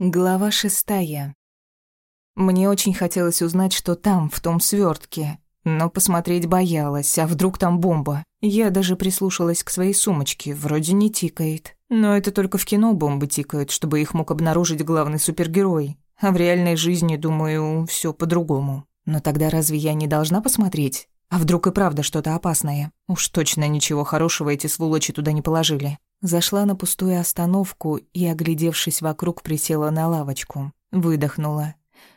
Глава шестая. Мне очень хотелось узнать, что там, в том свертке, но посмотреть боялась, а вдруг там бомба. Я даже прислушалась к своей сумочке, вроде не тикает. Но это только в кино бомбы тикают, чтобы их мог обнаружить главный супергерой. А в реальной жизни, думаю, все по-другому. Но тогда разве я не должна посмотреть? А вдруг и правда что-то опасное? Уж точно ничего хорошего эти сволочи туда не положили. Зашла на пустую остановку и, оглядевшись вокруг, присела на лавочку. Выдохнула.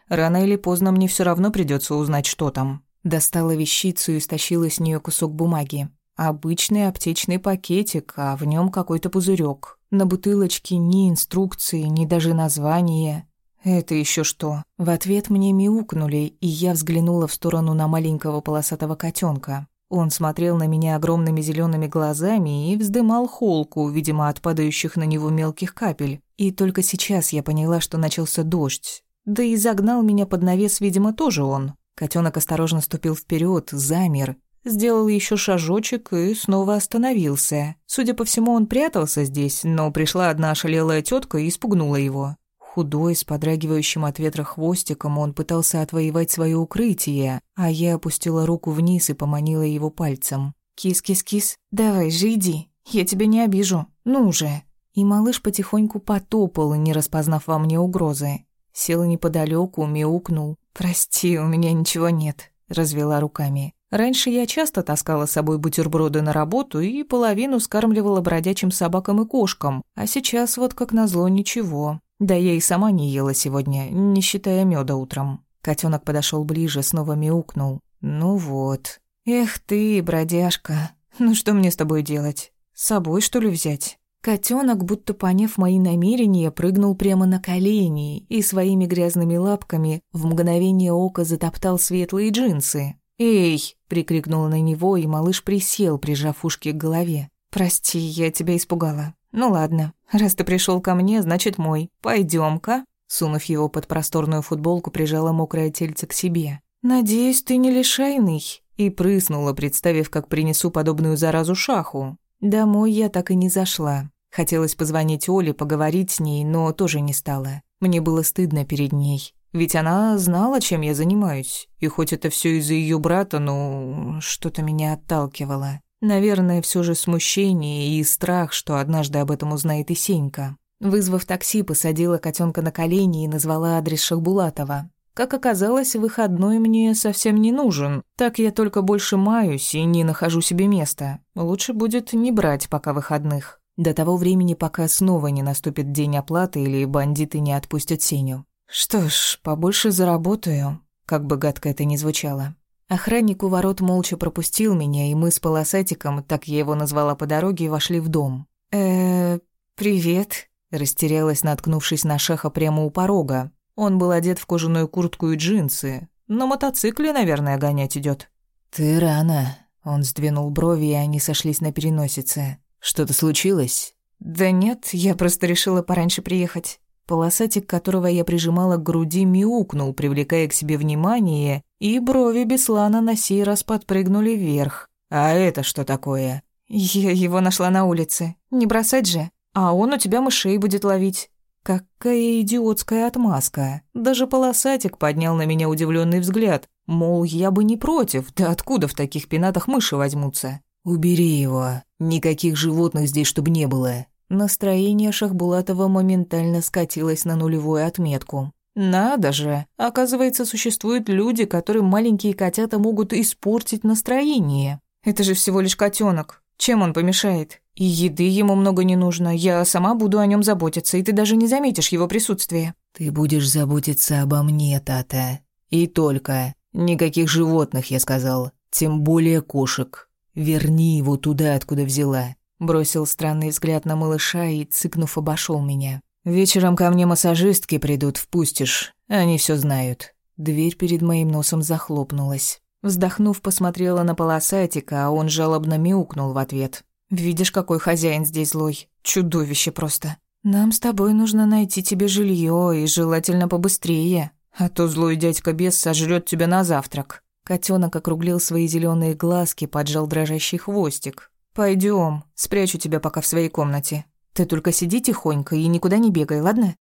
Рано или поздно мне все равно придется узнать, что там. Достала вещицу и стащила с нее кусок бумаги. Обычный аптечный пакетик, а в нем какой-то пузырек. На бутылочке ни инструкции, ни даже названия. Это еще что? В ответ мне мяукнули, и я взглянула в сторону на маленького полосатого котенка. Он смотрел на меня огромными зелеными глазами и вздымал холку, видимо, от падающих на него мелких капель. И только сейчас я поняла, что начался дождь. Да и загнал меня под навес, видимо, тоже он. Котенок осторожно ступил вперед, замер, сделал еще шажочек и снова остановился. Судя по всему, он прятался здесь, но пришла одна ошалелая тетка и испугнула его. Худой, с подрагивающим от ветра хвостиком, он пытался отвоевать свое укрытие, а я опустила руку вниз и поманила его пальцем. «Кис-кис-кис, давай же иди, я тебя не обижу, ну уже!» И малыш потихоньку потопал, не распознав во мне угрозы. Сел неподалеку, мяукнул. «Прости, у меня ничего нет», — развела руками. Раньше я часто таскала с собой бутерброды на работу и половину скармливала бродячим собакам и кошкам, а сейчас вот как назло ничего. Да я и сама не ела сегодня, не считая меда утром. Котенок подошел ближе, снова мяукнул. Ну вот. Эх ты, бродяжка. Ну что мне с тобой делать? С собой, что ли, взять? Котенок, будто поняв мои намерения, прыгнул прямо на колени и своими грязными лапками в мгновение ока затоптал светлые джинсы. «Эй!» — прикрикнула на него, и малыш присел, прижав ушки к голове. «Прости, я тебя испугала. Ну ладно, раз ты пришел ко мне, значит мой. Пойдем-ка». Сунув его под просторную футболку, прижала мокрое тельце к себе. «Надеюсь, ты не лишайный?» И прыснула, представив, как принесу подобную заразу шаху. Домой я так и не зашла. Хотелось позвонить Оле, поговорить с ней, но тоже не стала. Мне было стыдно перед ней. Ведь она знала, чем я занимаюсь. И хоть это все из-за ее брата, но что-то меня отталкивало. Наверное, все же смущение и страх, что однажды об этом узнает и Сенька. Вызвав такси, посадила котенка на колени и назвала адрес Шахбулатова. Как оказалось, выходной мне совсем не нужен. Так я только больше маюсь и не нахожу себе места. Лучше будет не брать пока выходных. До того времени, пока снова не наступит день оплаты или бандиты не отпустят Сеню. Что ж, побольше заработаю, как бы гадко это ни звучало. Охранник у ворот молча пропустил меня, и мы с полосатиком, так я его назвала по дороге, вошли в дом. э привет», — растерялась, наткнувшись на шаха прямо у порога. Он был одет в кожаную куртку и джинсы. На мотоцикле, наверное, гонять идет. «Ты рано», — он сдвинул брови, и они сошлись на переносице. «Что-то случилось?» «Да нет, я просто решила пораньше приехать». Полосатик, которого я прижимала к груди, мяукнул, привлекая к себе внимание, и брови Беслана на сей раз подпрыгнули вверх. «А это что такое?» «Я его нашла на улице. Не бросать же. А он у тебя мышей будет ловить». Какая идиотская отмазка. Даже полосатик поднял на меня удивленный взгляд. Мол, я бы не против, да откуда в таких пенатах мыши возьмутся? «Убери его. Никаких животных здесь чтобы не было. Настроение Шахбулатова моментально скатилось на нулевую отметку. «Надо же! Оказывается, существуют люди, которым маленькие котята могут испортить настроение. Это же всего лишь котенок. Чем он помешает? И еды ему много не нужно. Я сама буду о нем заботиться, и ты даже не заметишь его присутствие». «Ты будешь заботиться обо мне, Тата. И только. Никаких животных, я сказал. Тем более кошек. Верни его туда, откуда взяла. Бросил странный взгляд на малыша и, цыкнув, обошел меня. «Вечером ко мне массажистки придут, впустишь. Они все знают». Дверь перед моим носом захлопнулась. Вздохнув, посмотрела на полосатика, а он жалобно мяукнул в ответ. «Видишь, какой хозяин здесь злой. Чудовище просто. Нам с тобой нужно найти тебе жилье и желательно побыстрее, а то злой дядька бес сожрет тебя на завтрак». Котенок округлил свои зеленые глазки, поджал дрожащий хвостик. Пойдем, спрячу тебя пока в своей комнате. Ты только сиди тихонько и никуда не бегай, ладно?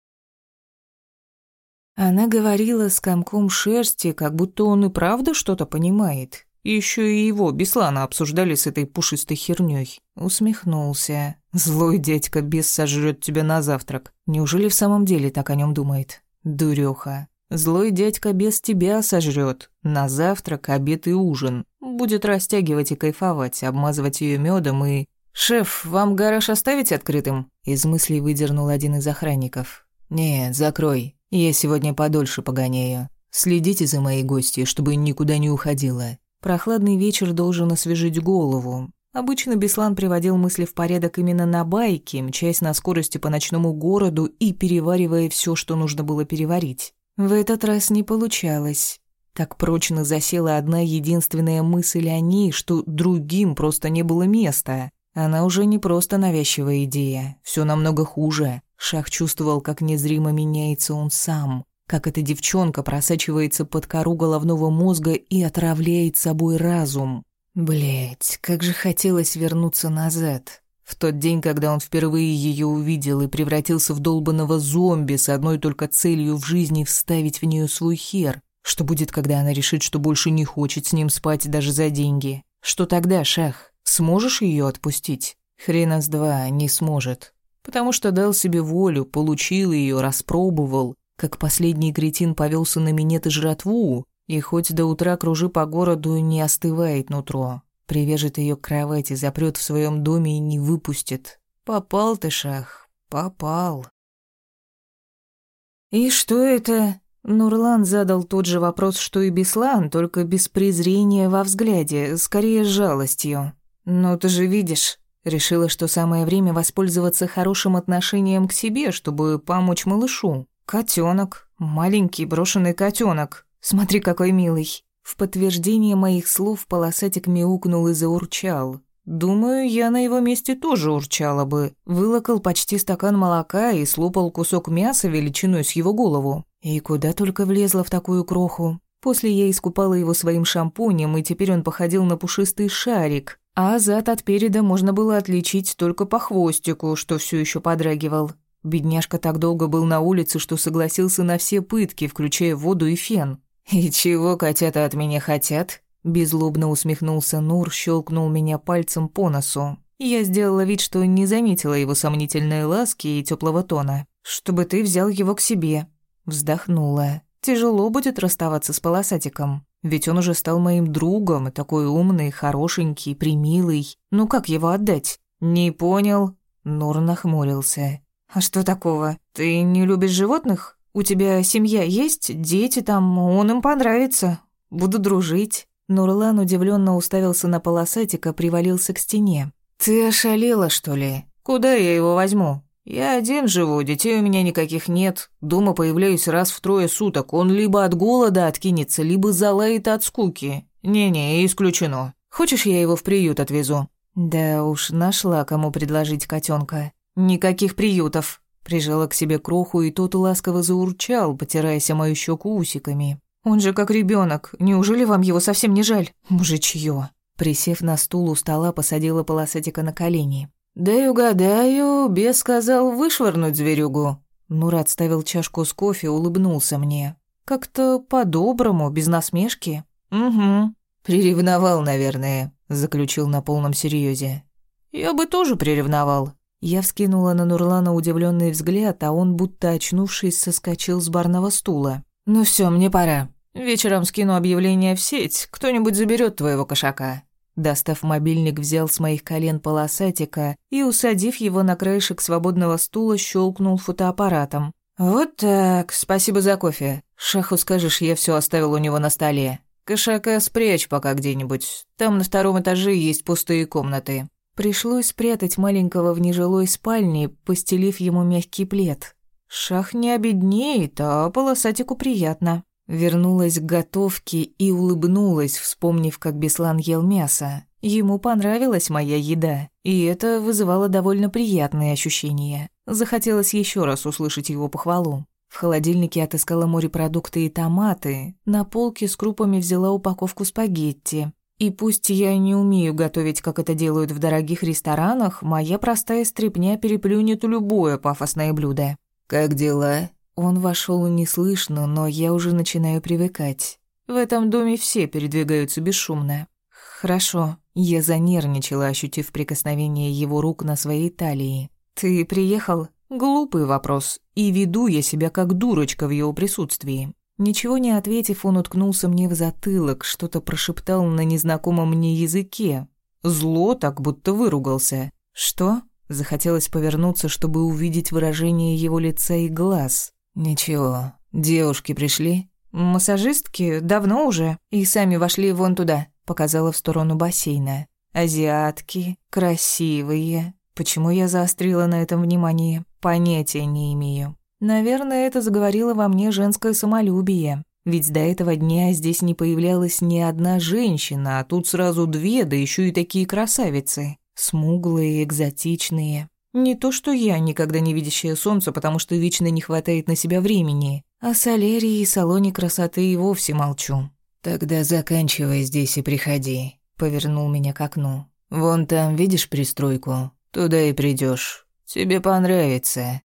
Она говорила с комком шерсти, как будто он и правда что-то понимает. Еще и его, Беслана, обсуждали с этой пушистой херней. Усмехнулся. Злой дядька бес сожрет тебя на завтрак. Неужели в самом деле так о нем думает? Дуреха. Злой дядька без тебя сожрет. На завтрак, обед и ужин. Будет растягивать и кайфовать, обмазывать ее медом и... «Шеф, вам гараж оставить открытым?» Из мыслей выдернул один из охранников. «Нет, закрой. Я сегодня подольше погоняю. Следите за моей гостьей, чтобы никуда не уходила. Прохладный вечер должен освежить голову. Обычно Беслан приводил мысли в порядок именно на байке, мчась на скорости по ночному городу и переваривая все, что нужно было переварить. В этот раз не получалось. Так прочно засела одна единственная мысль о ней, что другим просто не было места. Она уже не просто навязчивая идея, все намного хуже. Шах чувствовал, как незримо меняется он сам, как эта девчонка просачивается под кору головного мозга и отравляет собой разум. Блять, как же хотелось вернуться назад. В тот день, когда он впервые ее увидел и превратился в долбанного зомби с одной только целью в жизни вставить в нее свой хер. Что будет, когда она решит, что больше не хочет с ним спать даже за деньги? Что тогда, Шах? Сможешь ее отпустить? Хрена с два, не сможет. Потому что дал себе волю, получил ее, распробовал, как последний кретин повелся на минет и жратву, и хоть до утра кружи по городу, не остывает нутро. Привяжет ее к кровати, запрет в своем доме и не выпустит. Попал ты, Шах, попал. «И что это?» Нурлан задал тот же вопрос, что и Беслан, только без презрения во взгляде, скорее с жалостью. «Ну ты же видишь». Решила, что самое время воспользоваться хорошим отношением к себе, чтобы помочь малышу. Котенок, маленький брошенный котенок. Смотри, какой милый. В подтверждение моих слов полосатик мяукнул и заурчал. Думаю, я на его месте тоже урчала бы. Вылокал почти стакан молока и слопал кусок мяса величиной с его голову. И куда только влезла в такую кроху. После я искупала его своим шампунем, и теперь он походил на пушистый шарик, а зад от переда можно было отличить только по хвостику, что все еще подрагивал. Бедняжка так долго был на улице, что согласился на все пытки, включая воду и фен. «И чего котята от меня хотят?» Безлобно усмехнулся Нур, щелкнул меня пальцем по носу. Я сделала вид, что не заметила его сомнительной ласки и теплого тона. «Чтобы ты взял его к себе», Вздохнула. Тяжело будет расставаться с полосатиком. Ведь он уже стал моим другом, такой умный, хорошенький, примилый. Ну как его отдать? Не понял. Нур нахмурился. А что такого? Ты не любишь животных? У тебя семья есть, дети там, он им понравится. Буду дружить. Нурлан удивленно уставился на полосатика, привалился к стене. Ты ошалела, что ли? Куда я его возьму? «Я один живу, детей у меня никаких нет. Дома появляюсь раз в трое суток. Он либо от голода откинется, либо залает от скуки. Не-не, исключено. Хочешь, я его в приют отвезу?» Да уж, нашла, кому предложить котенка. «Никаких приютов». Прижала к себе кроху, и тот ласково заурчал, потираясь о мою щеку усиками. «Он же как ребенок. Неужели вам его совсем не жаль? Мужичье». Присев на стул у стола, посадила полосатика на колени. «Дай угадаю, бес сказал вышвырнуть зверюгу». Мурат ставил чашку с кофе, улыбнулся мне. Как-то по-доброму, без насмешки. «Угу». «Приревновал, наверное», — заключил на полном серьезе. «Я бы тоже приревновал». Я вскинула на Нурлана удивленный взгляд, а он, будто очнувшись, соскочил с барного стула. «Ну все, мне пора. Вечером скину объявление в сеть. Кто-нибудь заберет твоего кошака. Достав мобильник, взял с моих колен полосатика и, усадив его на краешек свободного стула, щелкнул фотоаппаратом. «Вот так, спасибо за кофе. Шаху скажешь, я все оставил у него на столе. Кошака спрячь пока где-нибудь. Там на втором этаже есть пустые комнаты». Пришлось спрятать маленького в нежилой спальне, постелив ему мягкий плед. Шах не обеднеет, а полосатику приятно. Вернулась к готовке и улыбнулась, вспомнив, как Беслан ел мясо. Ему понравилась моя еда, и это вызывало довольно приятные ощущения. Захотелось еще раз услышать его похвалу. В холодильнике отыскала морепродукты и томаты, на полке с крупами взяла упаковку спагетти. И пусть я не умею готовить, как это делают в дорогих ресторанах, моя простая стряпня переплюнет любое пафосное блюдо. «Как дела?» Он вошел неслышно, но я уже начинаю привыкать. В этом доме все передвигаются бесшумно. Хорошо, я занервничала, ощутив прикосновение его рук на своей талии. «Ты приехал?» Глупый вопрос, и веду я себя как дурочка в его присутствии. Ничего не ответив, он уткнулся мне в затылок, что-то прошептал на незнакомом мне языке. Зло так будто выругался. «Что?» Захотелось повернуться, чтобы увидеть выражение его лица и глаз. «Ничего, девушки пришли?» «Массажистки давно уже, и сами вошли вон туда», показала в сторону бассейна. «Азиатки, красивые. Почему я заострила на этом внимание? Понятия не имею. Наверное, это заговорило во мне женское самолюбие. Ведь до этого дня здесь не появлялась ни одна женщина, а тут сразу две, да еще и такие красавицы. Смуглые, экзотичные. Не то что я, никогда не видящая солнца, потому что вечно не хватает на себя времени. О солерии и салоне красоты и вовсе молчу. «Тогда заканчивай здесь и приходи», — повернул меня к окну. «Вон там, видишь пристройку? Туда и придешь. Тебе понравится».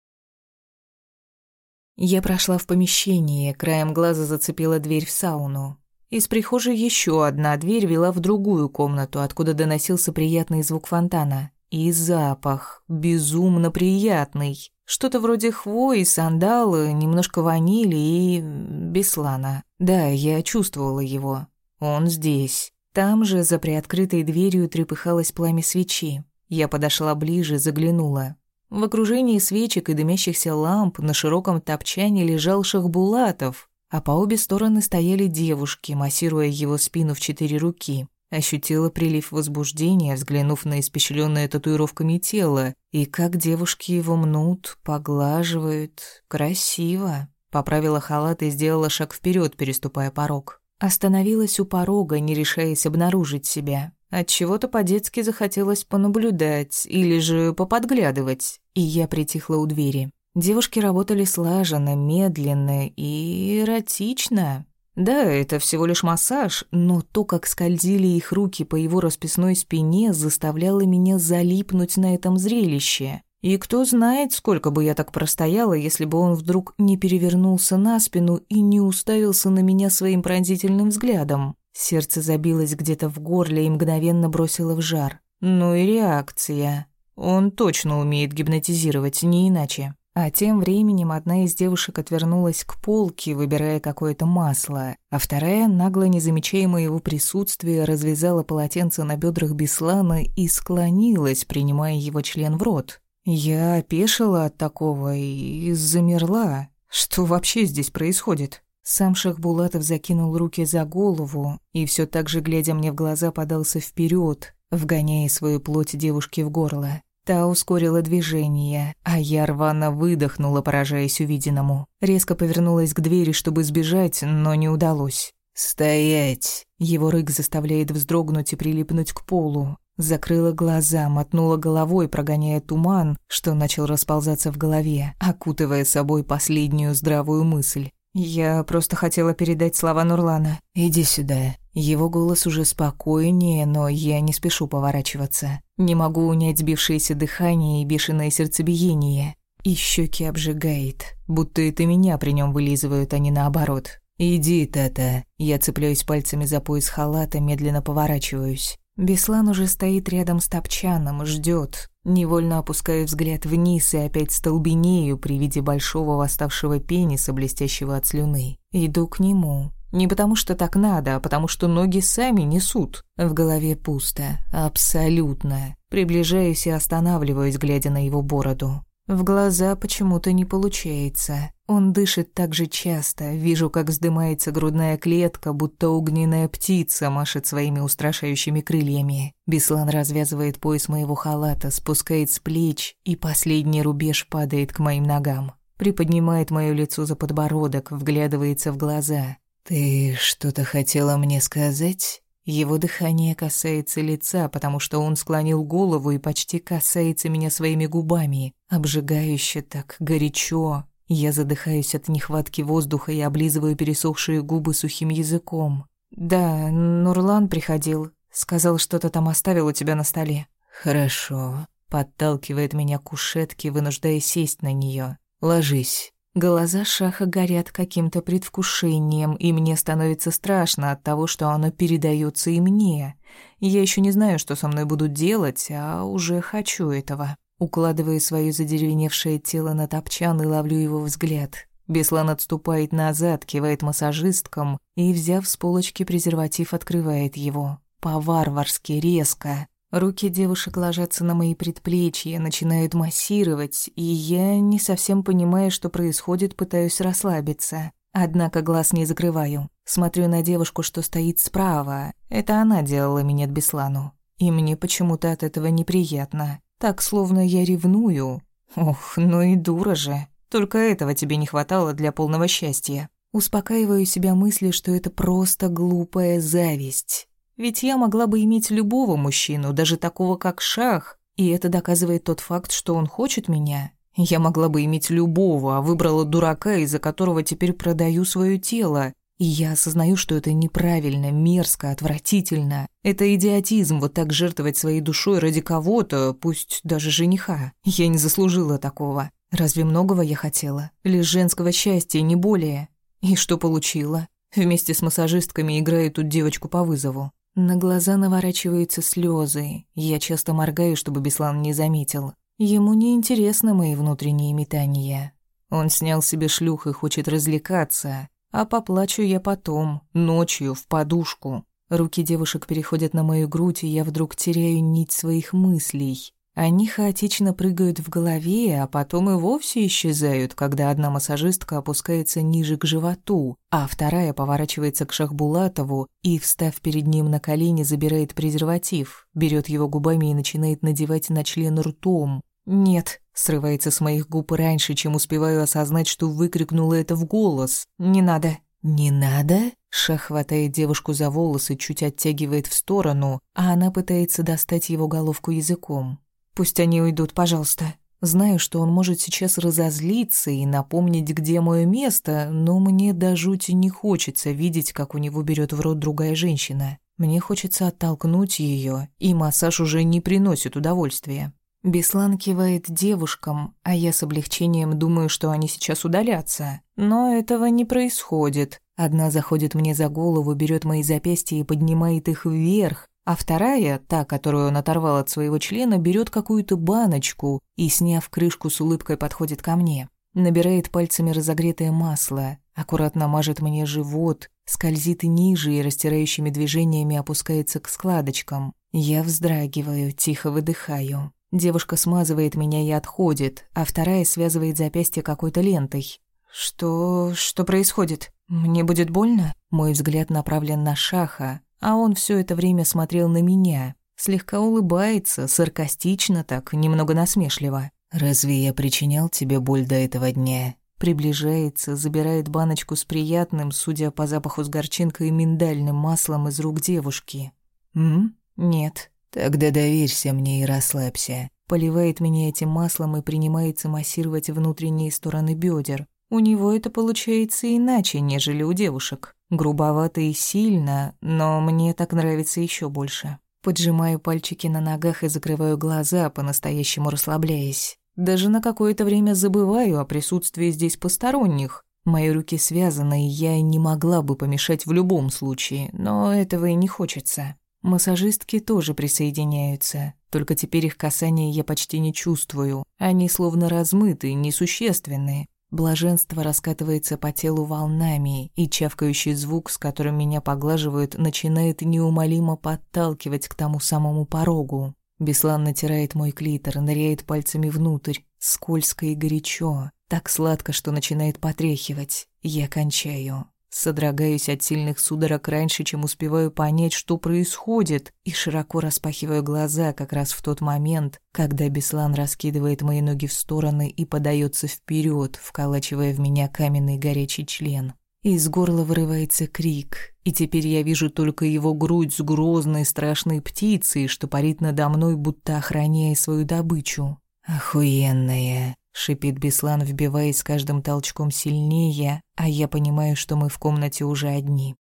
Я прошла в помещение, краем глаза зацепила дверь в сауну. Из прихожей еще одна дверь вела в другую комнату, откуда доносился приятный звук фонтана. И запах, безумно приятный. Что-то вроде хвои, сандала, немножко ванили и... беслана. Да, я чувствовала его. Он здесь. Там же, за приоткрытой дверью, трепыхалось пламя свечи. Я подошла ближе, заглянула. В окружении свечек и дымящихся ламп на широком топчане лежал Шахбулатов, а по обе стороны стояли девушки, массируя его спину в четыре руки. Ощутила прилив возбуждения, взглянув на испещренное татуировками тело, и как девушки его мнут, поглаживают. Красиво. Поправила халат и сделала шаг вперед, переступая порог. Остановилась у порога, не решаясь обнаружить себя. От чего-то по-детски захотелось понаблюдать или же поподглядывать, и я притихла у двери. Девушки работали слаженно, медленно и эротично. Да, это всего лишь массаж, но то, как скользили их руки по его расписной спине, заставляло меня залипнуть на этом зрелище. И кто знает, сколько бы я так простояла, если бы он вдруг не перевернулся на спину и не уставился на меня своим пронзительным взглядом. Сердце забилось где-то в горле и мгновенно бросило в жар. Ну и реакция. Он точно умеет гипнотизировать, не иначе. А тем временем одна из девушек отвернулась к полке, выбирая какое-то масло, а вторая, нагло не замечая моего присутствия, развязала полотенце на бедрах Беслана и склонилась, принимая его член в рот. Я опешила от такого и замерла. Что вообще здесь происходит? Сам Шахбулатов закинул руки за голову и все так же, глядя мне в глаза, подался вперед, вгоняя свою плоть девушки в горло. Та ускорила движение, а я рвано выдохнула, поражаясь увиденному. Резко повернулась к двери, чтобы сбежать, но не удалось. «Стоять!» Его рык заставляет вздрогнуть и прилипнуть к полу. Закрыла глаза, мотнула головой, прогоняя туман, что начал расползаться в голове, окутывая собой последнюю здравую мысль. Я просто хотела передать слова Нурлана. «Иди сюда». Его голос уже спокойнее, но я не спешу поворачиваться. Не могу унять сбившееся дыхание и бешеное сердцебиение. И щеки обжигает, будто это меня при нем вылизывают, а не наоборот. «Иди, Тата». Я цепляюсь пальцами за пояс халата, медленно поворачиваюсь. Беслан уже стоит рядом с топчаном, ждет. Невольно опускаю взгляд вниз и опять столбенею при виде большого восставшего пениса, блестящего от слюны. Иду к нему. Не потому что так надо, а потому что ноги сами несут. В голове пусто. Абсолютно. Приближаюсь и останавливаюсь, глядя на его бороду. В глаза почему-то не получается. Он дышит так же часто, вижу, как вздымается грудная клетка, будто огненная птица машет своими устрашающими крыльями. Беслан развязывает пояс моего халата, спускает с плеч, и последний рубеж падает к моим ногам. Приподнимает моё лицо за подбородок, вглядывается в глаза. «Ты что-то хотела мне сказать?» Его дыхание касается лица, потому что он склонил голову и почти касается меня своими губами. Обжигающе так, горячо. Я задыхаюсь от нехватки воздуха и облизываю пересохшие губы сухим языком. «Да, Нурлан приходил. Сказал, что-то там оставил у тебя на столе». «Хорошо». Подталкивает меня к кушетке, вынуждая сесть на нее. «Ложись». Глаза Шаха горят каким-то предвкушением, и мне становится страшно от того, что оно передается и мне. Я еще не знаю, что со мной будут делать, а уже хочу этого. Укладываю свое задеревеневшее тело на топчан и ловлю его взгляд. Беслан отступает назад, кивает массажисткам и, взяв с полочки презерватив, открывает его. По-варварски, резко. Руки девушек ложатся на мои предплечья, начинают массировать, и я, не совсем понимая, что происходит, пытаюсь расслабиться. Однако глаз не закрываю. Смотрю на девушку, что стоит справа. Это она делала меня Беслану. И мне почему-то от этого неприятно. Так, словно я ревную. Ох, ну и дура же. Только этого тебе не хватало для полного счастья. Успокаиваю себя мыслью, что это просто глупая зависть. Ведь я могла бы иметь любого мужчину, даже такого как Шах, и это доказывает тот факт, что он хочет меня. Я могла бы иметь любого, а выбрала дурака, из-за которого теперь продаю свое тело. И я осознаю, что это неправильно, мерзко, отвратительно. Это идиотизм вот так жертвовать своей душой ради кого-то, пусть даже жениха. Я не заслужила такого. Разве многого я хотела? Лишь женского счастья, не более. И что получила? Вместе с массажистками играю тут девочку по вызову. На глаза наворачиваются слезы. Я часто моргаю, чтобы Беслан не заметил. Ему не интересны мои внутренние метания. Он снял себе шлюх и хочет развлекаться, а поплачу я потом, ночью, в подушку. Руки девушек переходят на мою грудь, и я вдруг теряю нить своих мыслей. Они хаотично прыгают в голове, а потом и вовсе исчезают, когда одна массажистка опускается ниже к животу, а вторая поворачивается к Шахбулатову и, встав перед ним на колени, забирает презерватив, берет его губами и начинает надевать на член ртом. «Нет», — срывается с моих губ раньше, чем успеваю осознать, что выкрикнула это в голос. «Не надо». «Не надо?» Шах хватает девушку за волосы, чуть оттягивает в сторону, а она пытается достать его головку языком. Пусть они уйдут, пожалуйста. Знаю, что он может сейчас разозлиться и напомнить, где мое место, но мне до жути не хочется видеть, как у него берет в рот другая женщина. Мне хочется оттолкнуть ее, и массаж уже не приносит удовольствия. Беслан кивает девушкам, а я с облегчением думаю, что они сейчас удалятся. Но этого не происходит. Одна заходит мне за голову, берет мои запястья и поднимает их вверх, а вторая, та, которую он оторвал от своего члена, берет какую-то баночку и, сняв крышку, с улыбкой подходит ко мне. Набирает пальцами разогретое масло, аккуратно мажет мне живот, скользит ниже и растирающими движениями опускается к складочкам. Я вздрагиваю, тихо выдыхаю. Девушка смазывает меня и отходит, а вторая связывает запястье какой-то лентой. «Что... что происходит? Мне будет больно?» Мой взгляд направлен на Шаха, а он все это время смотрел на меня, слегка улыбается, саркастично так, немного насмешливо. «Разве я причинял тебе боль до этого дня?» Приближается, забирает баночку с приятным, судя по запаху с горчинкой и миндальным маслом из рук девушки. «М? Нет». «Тогда доверься мне и расслабься». Поливает меня этим маслом и принимается массировать внутренние стороны бедер. У него это получается иначе, нежели у девушек. Грубовато и сильно, но мне так нравится еще больше. Поджимаю пальчики на ногах и закрываю глаза, по-настоящему расслабляясь. Даже на какое-то время забываю о присутствии здесь посторонних. Мои руки связаны, и я не могла бы помешать в любом случае, но этого и не хочется. Массажистки тоже присоединяются, только теперь их касания я почти не чувствую. Они словно размыты, несущественные. Блаженство раскатывается по телу волнами, и чавкающий звук, с которым меня поглаживают, начинает неумолимо подталкивать к тому самому порогу. Беслан натирает мой клитор, ныряет пальцами внутрь, скользко и горячо, так сладко, что начинает потряхивать. Я кончаю. Содрогаюсь от сильных судорог раньше, чем успеваю понять, что происходит, и широко распахиваю глаза как раз в тот момент, когда Беслан раскидывает мои ноги в стороны и подается вперед, вколачивая в меня каменный горячий член. Из горла вырывается крик, и теперь я вижу только его грудь с грозной страшной птицей, что парит надо мной, будто охраняя свою добычу. «Охуенная!» Шипит Беслан, вбиваясь каждым толчком сильнее, а я понимаю, что мы в комнате уже одни.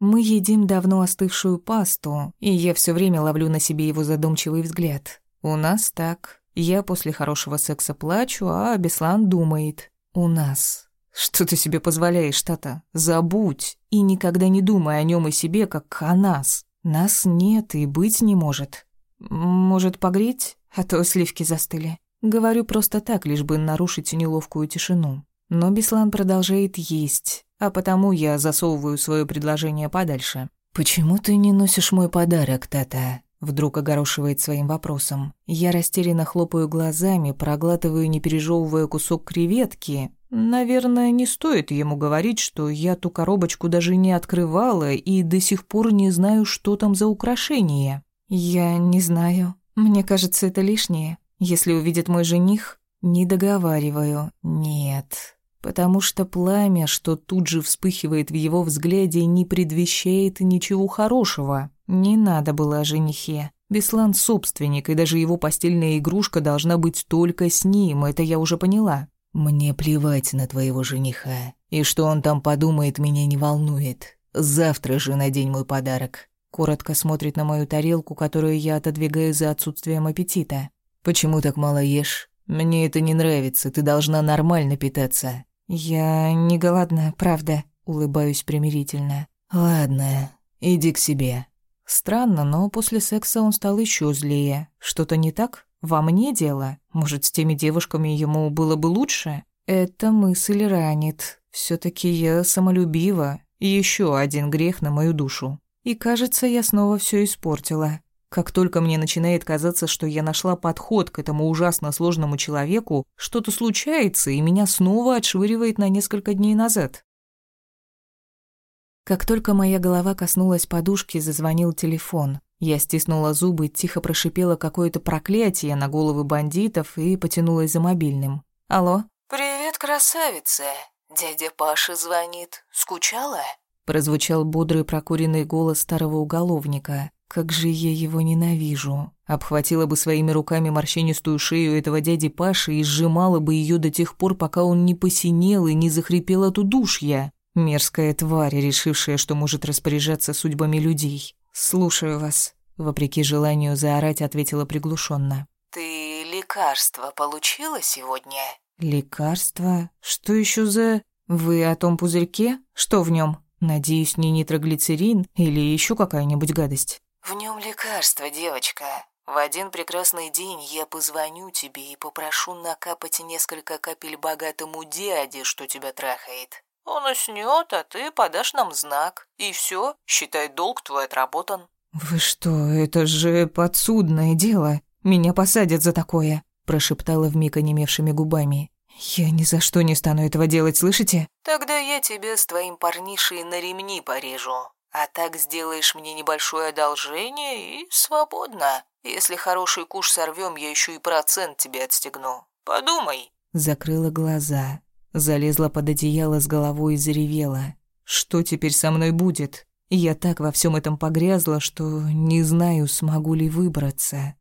Мы едим давно остывшую пасту, и я все время ловлю на себе его задумчивый взгляд. У нас так. Я после хорошего секса плачу, а Беслан думает. У нас. Что ты себе позволяешь, Тата? Забудь. И никогда не думай о нем и себе, как о нас. Нас нет и быть не может. Может, погреть? А то сливки застыли. Говорю просто так, лишь бы нарушить неловкую тишину. Но Беслан продолжает есть, а потому я засовываю свое предложение подальше. «Почему ты не носишь мой подарок, Тата?» Вдруг огорошивает своим вопросом. Я растерянно хлопаю глазами, проглатываю, не пережевывая кусок креветки. Наверное, не стоит ему говорить, что я ту коробочку даже не открывала и до сих пор не знаю, что там за украшение. Я не знаю. Мне кажется, это лишнее. Если увидит мой жених, не договариваю. Нет потому что пламя, что тут же вспыхивает в его взгляде, не предвещает ничего хорошего. Не надо было о женихе. Беслан собственник, и даже его постельная игрушка должна быть только с ним, это я уже поняла. Мне плевать на твоего жениха. И что он там подумает, меня не волнует. Завтра же надень мой подарок. Коротко смотрит на мою тарелку, которую я отодвигаю за отсутствием аппетита. Почему так мало ешь? Мне это не нравится, ты должна нормально питаться. «Я не голодна, правда», — улыбаюсь примирительно. «Ладно, иди к себе». Странно, но после секса он стал еще злее. Что-то не так? Во мне дело? Может, с теми девушками ему было бы лучше? Эта мысль ранит. все таки я самолюбива. Еще один грех на мою душу. И кажется, я снова все испортила. Как только мне начинает казаться, что я нашла подход к этому ужасно сложному человеку, что-то случается, и меня снова отшвыривает на несколько дней назад. Как только моя голова коснулась подушки, зазвонил телефон. Я стиснула зубы, тихо прошипела какое-то проклятие на головы бандитов и потянулась за мобильным. «Алло?» «Привет, красавица. Дядя Паша звонит. Скучала?» Прозвучал бодрый прокуренный голос старого уголовника. Как же я его ненавижу. Обхватила бы своими руками морщинистую шею этого дяди Паши и сжимала бы ее до тех пор, пока он не посинел и не захрипел от удушья. Мерзкая тварь, решившая, что может распоряжаться судьбами людей. «Слушаю вас», — вопреки желанию заорать, ответила приглушенно. «Ты лекарство получила сегодня?» «Лекарство? Что еще за...» «Вы о том пузырьке? Что в нем? Надеюсь, не нитроглицерин или еще какая-нибудь гадость?» «В нем лекарство, девочка. В один прекрасный день я позвоню тебе и попрошу накапать несколько капель богатому дяде, что тебя трахает. Он уснет, а ты подашь нам знак. И все, считай, долг твой отработан». «Вы что, это же подсудное дело. Меня посадят за такое», – прошептала вмиг онемевшими губами. «Я ни за что не стану этого делать, слышите?» «Тогда я тебя с твоим парнишей на ремни порежу. А так сделаешь мне небольшое одолжение и свободно. Если хороший куш сорвем, я еще и процент тебе отстегну. Подумай». Закрыла глаза, залезла под одеяло с головой и заревела. «Что теперь со мной будет? Я так во всем этом погрязла, что не знаю, смогу ли выбраться».